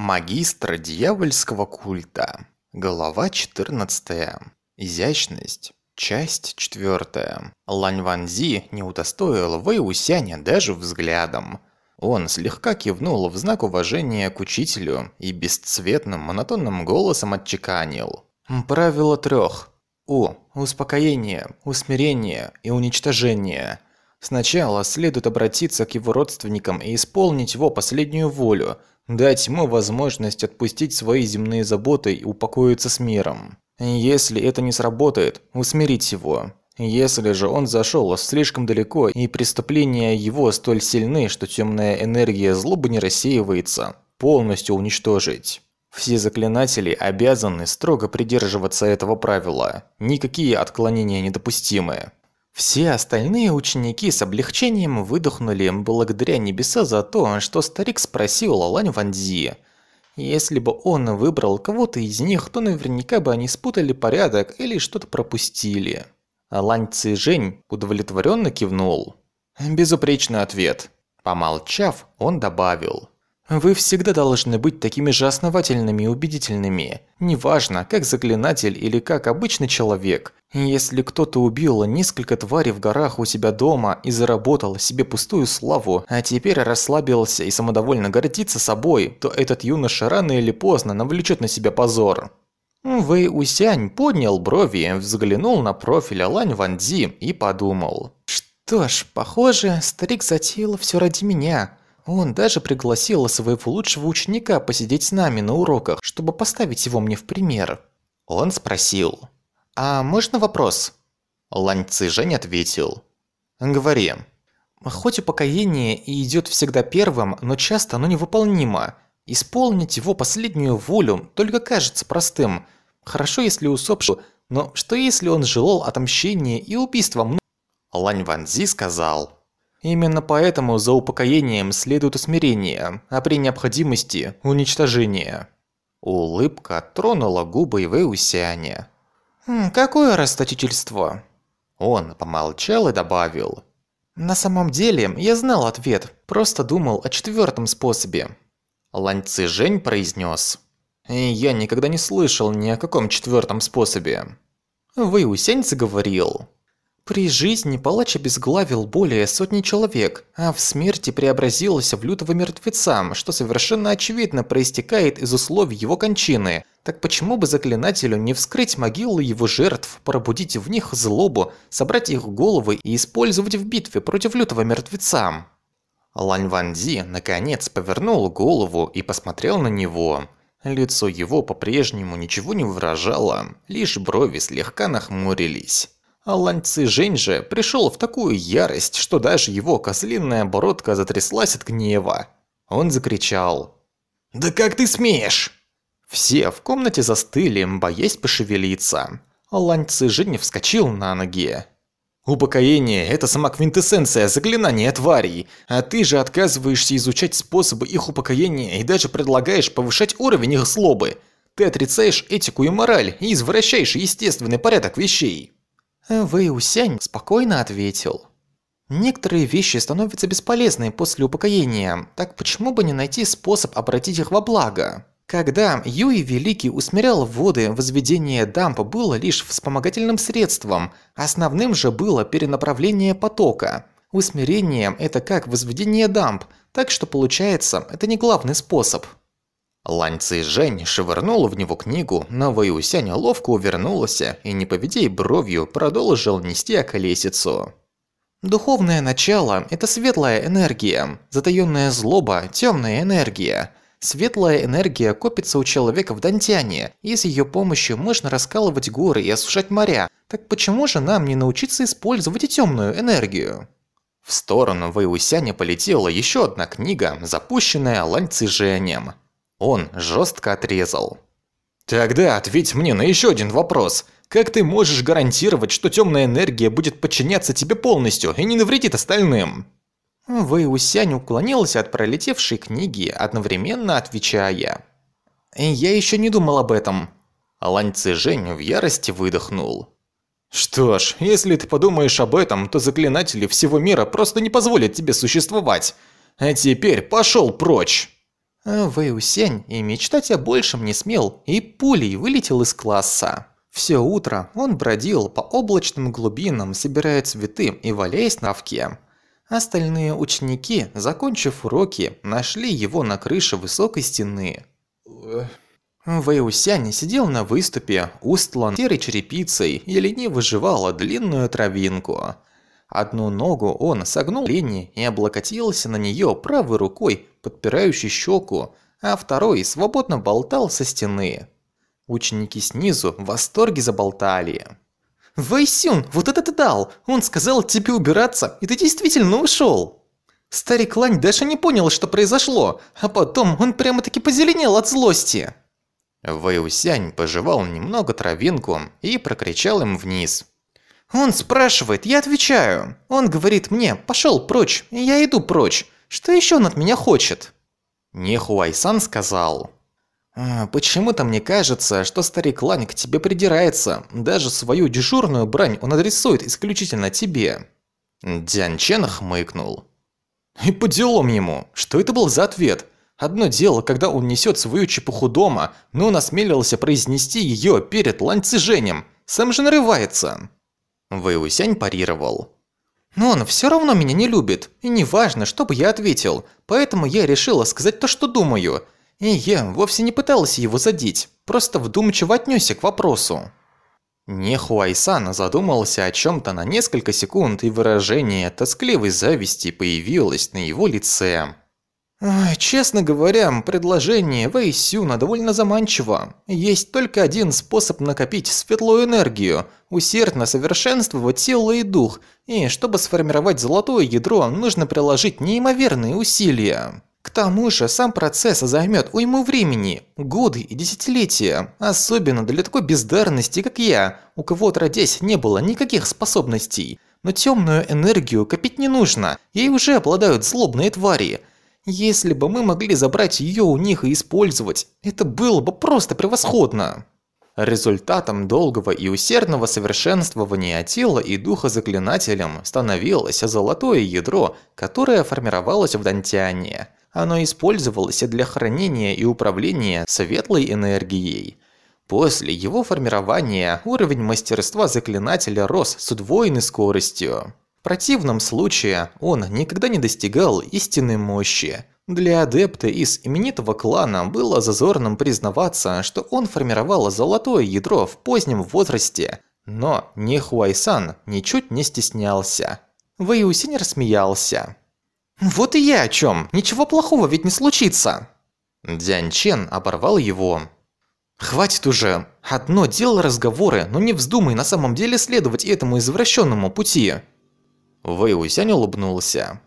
Магистр дьявольского культа. Глава 14. Изящность. Часть 4. Лань Ванзи не удостоил Вэй Усяня даже взглядом. Он слегка кивнул в знак уважения к учителю и бесцветным монотонным голосом отчеканил. «Правило трех. У. Успокоение, усмирение и уничтожение. Сначала следует обратиться к его родственникам и исполнить его последнюю волю, дать ему возможность отпустить свои земные заботы и упокоиться с миром. Если это не сработает, усмирить его. Если же он зашел слишком далеко и преступления его столь сильны, что темная энергия злобы не рассеивается, полностью уничтожить. Все заклинатели обязаны строго придерживаться этого правила. Никакие отклонения недопустимы. Все остальные ученики с облегчением выдохнули благодаря небеса за то, что старик спросил Лань Ванзи. Если бы он выбрал кого-то из них, то наверняка бы они спутали порядок или что-то пропустили. Лань Цзэжэнь удовлетворенно кивнул. Безупречный ответ. Помолчав, он добавил. Вы всегда должны быть такими же основательными и убедительными. Неважно, как заклинатель или как обычный человек. Если кто-то убил несколько тварей в горах у себя дома и заработал себе пустую славу, а теперь расслабился и самодовольно гордится собой, то этот юноша рано или поздно навлечет на себя позор. Вэй Усянь поднял брови, взглянул на профиль Алань Ванди и подумал. Что ж, похоже, старик затеял все ради меня. Он даже пригласил своего лучшего ученика посидеть с нами на уроках, чтобы поставить его мне в пример. Он спросил. «А можно вопрос?» Лань Цзэжэнь ответил. «Говори». Хоть упокоение и идет всегда первым, но часто оно невыполнимо. Исполнить его последнюю волю только кажется простым. Хорошо, если усопший, но что если он желал отомщения и убийства Лань Ванзи сказал. Именно поэтому за упокоением следует усмирение, а при необходимости – уничтожение. Улыбка тронула губы Вэусяня. «Хм, «Какое расточительство?» Он помолчал и добавил. «На самом деле, я знал ответ, просто думал о четвертом способе». Лань Цзэжэнь произнес. «Я никогда не слышал ни о каком четвертом способе». Вэйусянь заговорил. При жизни палач обезглавил более сотни человек, а в смерти преобразился в лютого мертвеца, что совершенно очевидно проистекает из условий его кончины. Так почему бы заклинателю не вскрыть могилы его жертв, пробудить в них злобу, собрать их головы и использовать в битве против лютого мертвеца? Лань Ванзи наконец повернул голову и посмотрел на него. Лицо его по-прежнему ничего не выражало, лишь брови слегка нахмурились. А Цзэжэнь же пришел в такую ярость, что даже его козлиная бородка затряслась от гнева. Он закричал. «Да как ты смеешь?» Все в комнате застыли, боясь пошевелиться. А Цзэжэнь вскочил на ноги. «Упокоение – это сама квинтэссенция заклинания тварей, а ты же отказываешься изучать способы их упокоения и даже предлагаешь повышать уровень их злобы. Ты отрицаешь этику и мораль и извращаешь естественный порядок вещей». Вэй Усянь спокойно ответил. Некоторые вещи становятся бесполезны после упокоения, так почему бы не найти способ обратить их во благо? Когда Юй Великий усмирял воды, возведение дампа было лишь вспомогательным средством, основным же было перенаправление потока. Усмирение – это как возведение дамп, так что получается, это не главный способ. Лань Цзэжэнь швырнул в него книгу, но Вэйусянь ловко увернулся и, не поведя бровью, продолжил нести околесицу. Духовное начало – это светлая энергия, затаённая злоба – темная энергия. Светлая энергия копится у человека в Дантяне, и с ее помощью можно раскалывать горы и осушать моря. Так почему же нам не научиться использовать и темную энергию? В сторону Вэйусяня полетела еще одна книга, запущенная Лань Цзэжэнем. Он жестко отрезал. «Тогда ответь мне на еще один вопрос. Как ты можешь гарантировать, что темная энергия будет подчиняться тебе полностью и не навредит остальным?» Вэй Усянь уклонился от пролетевшей книги, одновременно отвечая. «Я еще не думал об этом». Лань Цзэжэнь в ярости выдохнул. «Что ж, если ты подумаешь об этом, то заклинатели всего мира просто не позволят тебе существовать. А теперь пошел прочь!» Вэй Усянь и мечтать о большем не смел, и пулей вылетел из класса. Все утро он бродил по облачным глубинам, собирая цветы и валяясь на овке. Остальные ученики, закончив уроки, нашли его на крыше высокой стены. Вэйусянь сидел на выступе, устлан серой черепицей и лениво жевал длинную травинку. Одну ногу он согнул лени и облокотился на нее правой рукой, подпирающей щеку, а второй свободно болтал со стены. Ученики снизу в восторге заболтали. «Вэйсюн, вот это ты дал! Он сказал тебе убираться, и ты действительно ушел!» Старик Лань даже не понял, что произошло, а потом он прямо-таки позеленел от злости. Вэйусянь пожевал немного травинку и прокричал им вниз. «Он спрашивает, я отвечаю. Он говорит мне, пошел прочь, я иду прочь. Что еще он от меня хочет?» Нехуайсан сказал. А, «Почему-то мне кажется, что старик Лань к тебе придирается. Даже свою дежурную брань он адресует исключительно тебе». Дян Чен хмыкнул. «И по делам ему. Что это был за ответ? Одно дело, когда он несет свою чепуху дома, но он осмелился произнести ее перед Лань Цзэжэнем. Сам же нарывается». Вэйусянь парировал. «Но он все равно меня не любит, и не важно, что бы я ответил, поэтому я решила сказать то, что думаю». И я вовсе не пытался его задеть, просто вдумчиво отнесся к вопросу. Нехуайсан задумался о чем-то на несколько секунд, и выражение тоскливой зависти появилось на его лице. Честно говоря, предложение Вэйсюна довольно заманчиво. Есть только один способ накопить светлую энергию – усердно совершенствовать тело и дух, и чтобы сформировать золотое ядро, нужно приложить неимоверные усилия. К тому же сам процесс займет уйму времени, годы и десятилетия, особенно для такой бездарности, как я, у кого отродясь не было никаких способностей. Но темную энергию копить не нужно, ей уже обладают злобные твари. Если бы мы могли забрать ее у них и использовать, это было бы просто превосходно. Результатом долгого и усердного совершенствования тела и духа заклинателем становилось золотое ядро, которое формировалось в Дантиане. Оно использовалось для хранения и управления светлой энергией. После его формирования уровень мастерства заклинателя рос с удвоенной скоростью. Противном случае он никогда не достигал истинной мощи. Для адепта из именитого клана было зазорным признаваться, что он формировал золотое ядро в позднем возрасте, но Нихуайсан ничуть не стеснялся. Вэйусинь рассмеялся. «Вот и я о чем. Ничего плохого ведь не случится!» Дзянь Чен оборвал его. «Хватит уже. Одно дело разговоры, но не вздумай на самом деле следовать этому извращенному пути». Вэй Усянь улыбнулся.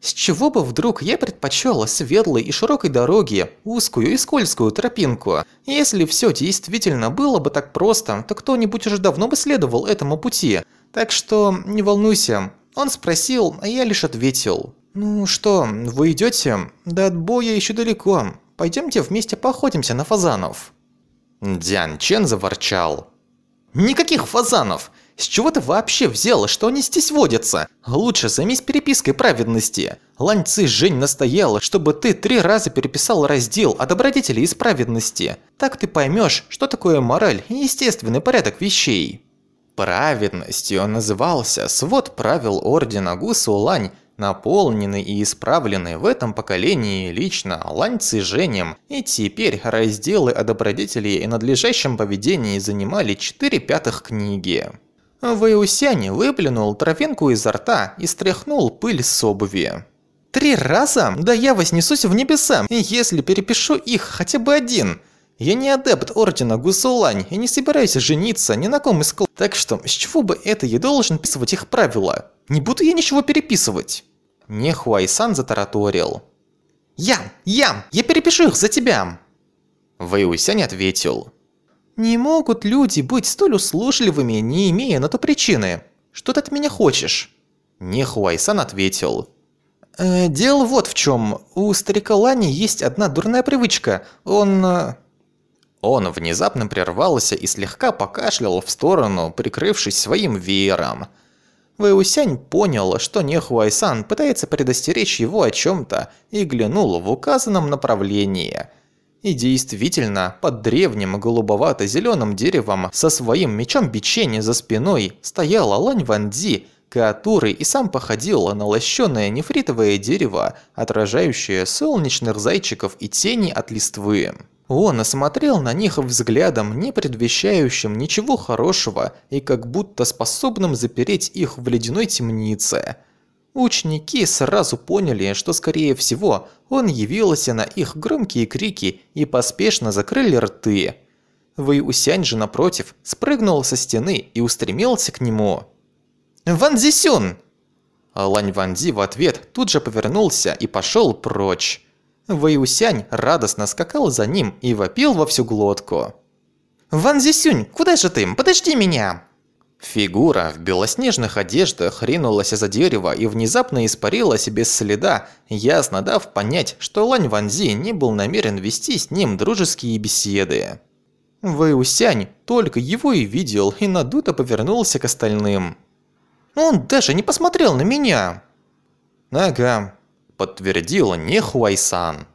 С чего бы вдруг я предпочел светлой и широкой дороги, узкую и скользкую тропинку? Если все действительно было бы так просто, то кто-нибудь уже давно бы следовал этому пути. Так что не волнуйся. Он спросил, а я лишь ответил. «Ну что, вы идете? До отбоя еще далеко. Пойдемте вместе поохотимся на фазанов». Дзян Чен заворчал. «Никаких фазанов! С чего ты вообще взял, что они здесь водятся? Лучше займись перепиской праведности. Лань Ци Жень настояла, чтобы ты три раза переписал раздел о добродетели и праведности. Так ты поймешь, что такое мораль и естественный порядок вещей». Праведностью назывался свод правил Ордена Гусу Лань наполнены и исправлены в этом поколении лично Лань Цзэжэнем, и теперь разделы о добродетели и надлежащем поведении занимали 4 пятых книги. Вэйусянь выплюнул травинку изо рта и стряхнул пыль с обуви. «Три раза? Да я вознесусь в небеса, если перепишу их хотя бы один!» Я не адепт Ордена Гусулань и не собираюсь жениться ни на ком из клана. Так что, с чего бы это я должен писывать их правила? Не буду я ничего переписывать. Нехуайсан затараторил. Ян, Ян, я перепишу их за тебя. Вэйусянь ответил. Не могут люди быть столь услужливыми, не имея на то причины. Что ты от меня хочешь? Нехуайсан ответил. Э, дело вот в чем. У старика Лани есть одна дурная привычка. Он... Э, он внезапно прервался и слегка покашлял в сторону, прикрывшись своим веером. Вэйусянь понял, что Нехуайсан пытается предостеречь его о чем-то и глянул в указанном направлении. И действительно, под древним голубовато-зеленым деревом со своим мечом бичения за спиной стояла Лань Ванди, который и сам походил на лощеное нефритовое дерево, отражающее солнечных зайчиков и тени от листвы. Он осмотрел на них взглядом, не предвещающим ничего хорошего и как будто способным запереть их в ледяной темнице. Ученики сразу поняли, что скорее всего он явился на их громкие крики и поспешно закрыли рты. Вэй Усянь же напротив спрыгнул со стены и устремился к нему. «Ван Зисюн!» Лань Ванзи в ответ тут же повернулся и пошел прочь. Вэйусянь радостно скакал за ним и вопил во всю глотку. «Ван Зисюнь, куда же ты? Подожди меня!» Фигура в белоснежных одеждах ринулась за дерево и внезапно испарилась без следа, ясно дав понять, что Лань Ванзи не был намерен вести с ним дружеские беседы. Вэйусянь только его и видел и надуто повернулся к остальным. «Он даже не посмотрел на меня!» «Ага, подтвердила Нехуайсан.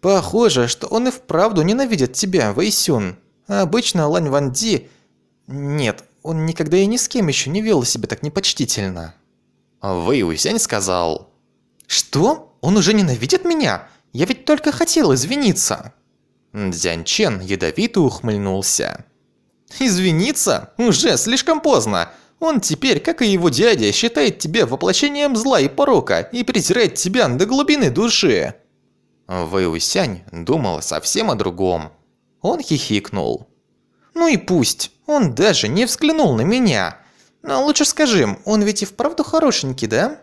Похоже, что он и вправду ненавидит тебя, Вэйсюн. Обычно Лань Ванди... Нет, он никогда и ни с кем еще не вел себя так непочтительно. Вэй Усянь сказал. Что? Он уже ненавидит меня? Я ведь только хотел извиниться. Дзянь Чен ядовито ухмыльнулся. «Извиниться? Уже слишком поздно. Он теперь, как и его дядя, считает тебя воплощением зла и порока и презирает тебя до глубины души. Вэйусянь думал совсем о другом. Он хихикнул. Ну и пусть, он даже не взглянул на меня. Но лучше скажи, он ведь и вправду хорошенький, да?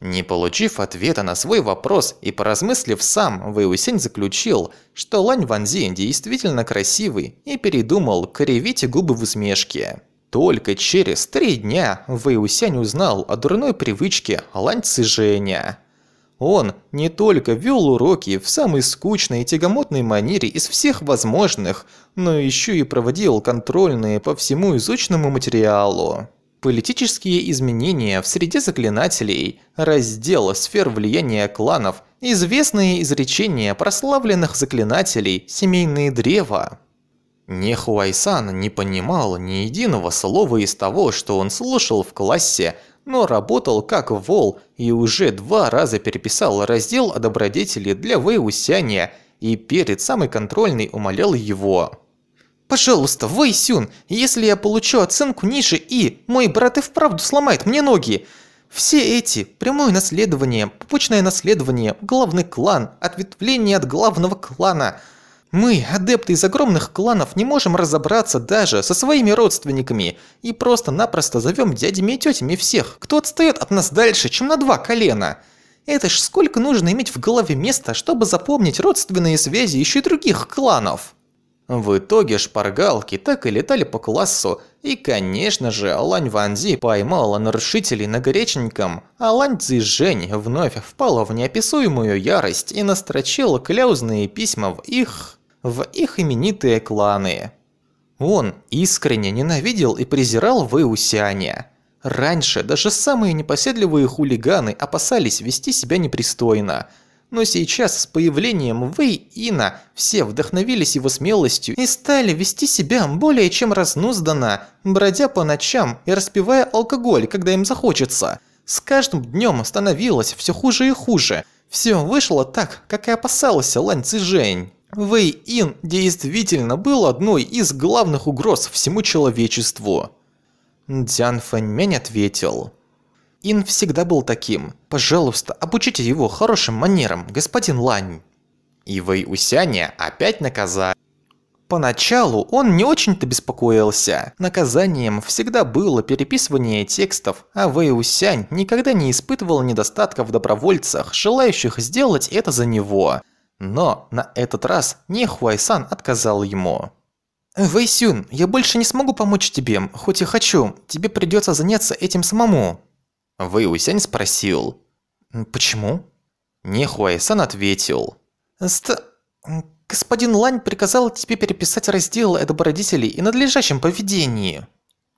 Не получив ответа на свой вопрос и поразмыслив сам, Вэйусянь заключил, что Лань Ванзи действительно красивый и передумал кривить губы в усмешке. Только через три дня Вэйусянь узнал о дурной привычке Лань Цзэжэня. Он не только вел уроки в самой скучной и тягомотной манере из всех возможных, но еще и проводил контрольные по всему изученному материалу. Политические изменения в среде заклинателей, раздел сфер влияния кланов, известные изречения прославленных заклинателей, семейные древа. Нехуайсан не понимал ни единого слова из того, что он слушал в классе, но работал как вол и уже два раза переписал раздел о добродетели для Вэйусяня и перед самой контрольной умолял его. «Пожалуйста, Вэйсюн, если я получу оценку ниже И, мой брат и вправду сломает мне ноги. Все эти – прямое наследование, попутное наследование, главный клан, ответвление от главного клана – мы, адепты из огромных кланов, не можем разобраться даже со своими родственниками и просто-напросто зовем дядями и тетями всех, кто отстает от нас дальше, чем на два колена. Это ж сколько нужно иметь в голове места, чтобы запомнить родственные связи еще и других кланов. В итоге шпаргалки так и летали по классу, и, конечно же, Алань Ванзи поймала нарушителей на горяченьком, а Лань Цзижень вновь впала в неописуемую ярость и настрочила кляузные письма в их в их именитые кланы. Он искренне ненавидел и презирал Вэусяня. Раньше даже самые непоседливые хулиганы опасались вести себя непристойно. Но сейчас с появлением Вэй Ина все вдохновились его смелостью и стали вести себя более чем разнузданно, бродя по ночам и распивая алкоголь, когда им захочется. С каждым днем становилось все хуже и хуже. Все вышло так, как и опасался Лань Цзэжэнь. Вэй Ин действительно был одной из главных угроз всему человечеству. Дзян Фэньмянь ответил. Ин всегда был таким. Пожалуйста, обучите его хорошим манерам, господин Лань. И Вэй Усяня опять наказали. Поначалу он не очень-то беспокоился. Наказанием всегда было переписывание текстов, а Вэй Усянь никогда не испытывал недостатка в добровольцах, желающих сделать это за него. Но на этот раз не Хуайсан отказал ему. «Вэйсюн, я больше не смогу помочь тебе, хоть и хочу. Тебе придется заняться этим самому». Вэйусянь спросил. «Почему?» Не Хуайсан ответил. «Ст... Господин Лань приказал тебе переписать раздел о добродетели и надлежащем поведении».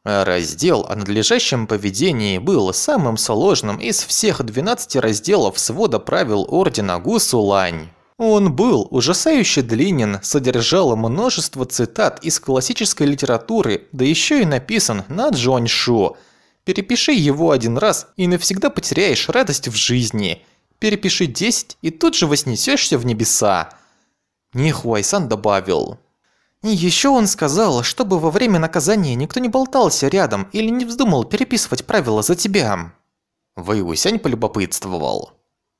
Раздел о надлежащем поведении был самым сложным из всех 12 разделов свода правил Ордена Гусулань. Он был ужасающе длинен, содержал множество цитат из классической литературы, да еще и написан на Джоньшу. Перепиши его один раз и навсегда потеряешь радость в жизни. Перепиши 10 и тут же вознесешься в небеса. Нихуайсан добавил. И еще он сказал, чтобы во время наказания никто не болтался рядом или не вздумал переписывать правила за тебя. Вэйусянь полюбопытствовал.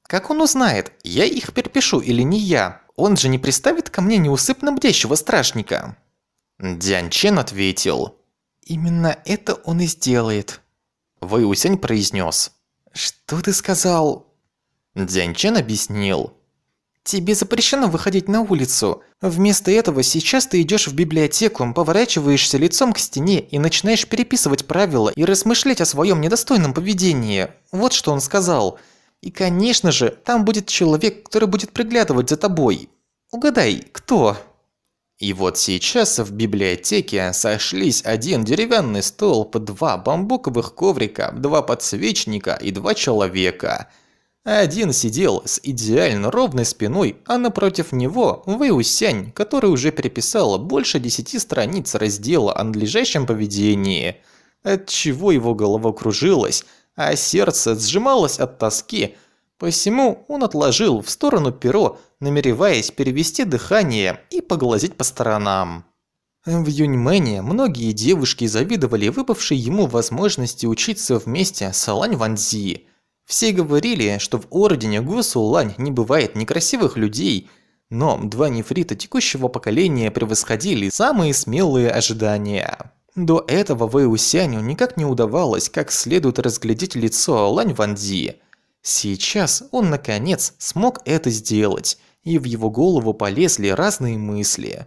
Как он узнает, я их перепишу или не я? Он же не приставит ко мне неусыпно бдящего страшника. Дянь Чен ответил. Именно это он и сделает. Вэйусянь произнес. Что ты сказал? Чен объяснил. Тебе запрещено выходить на улицу. Вместо этого сейчас ты идешь в библиотеку, поворачиваешься лицом к стене и начинаешь переписывать правила и размышлять о своем недостойном поведении. Вот что он сказал. И, конечно же, там будет человек, который будет приглядывать за тобой. Угадай, кто? И вот сейчас в библиотеке сошлись один деревянный столб, два бамбуковых коврика, два подсвечника и два человека. Один сидел с идеально ровной спиной, а напротив него Вэйусянь, который уже переписал больше десяти страниц раздела о надлежащем поведении. Отчего его голова кружилась, а сердце сжималось от тоски. Посему он отложил в сторону перо, намереваясь перевести дыхание и поглазеть по сторонам. В Юньмэне многие девушки завидовали выпавшей ему возможности учиться вместе с Алань Ванзи. Все говорили, что в ордене Гусулань не бывает некрасивых людей, но два нефрита текущего поколения превосходили самые смелые ожидания. До этого Вэй никак не удавалось как следует разглядеть лицо Лань Ванзи. Сейчас он наконец смог это сделать, и в его голову полезли разные мысли.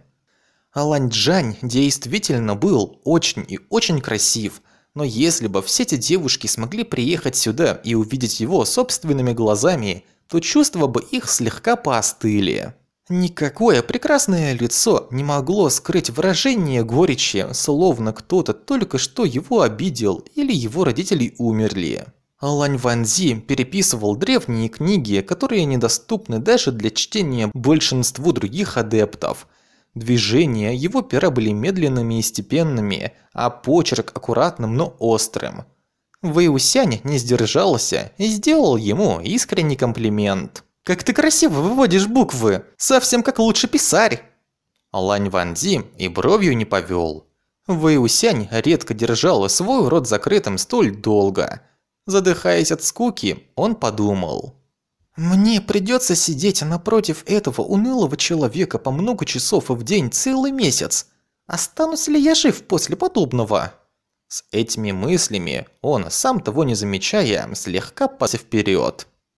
Алань Джань действительно был очень и очень красив, но если бы все эти девушки смогли приехать сюда и увидеть его собственными глазами, то чувства бы их слегка поостыли. Никакое прекрасное лицо не могло скрыть выражение горечи, словно кто-то только что его обидел или его родители умерли. Лань Ванзи переписывал древние книги, которые недоступны даже для чтения большинству других адептов. Движения его пера были медленными и степенными, а почерк аккуратным, но острым. Вэйусянь не сдержался и сделал ему искренний комплимент. Как ты красиво выводишь буквы, совсем как лучший писарь. Лань Ванзи и бровью не повел. Вэй Усянь редко держал свой рот закрытым столь долго. Задыхаясь от скуки, он подумал. «Мне придется сидеть напротив этого унылого человека по много часов в день целый месяц. Останусь ли я жив после подобного?» С этими мыслями он, сам того не замечая, слегка пас вперед.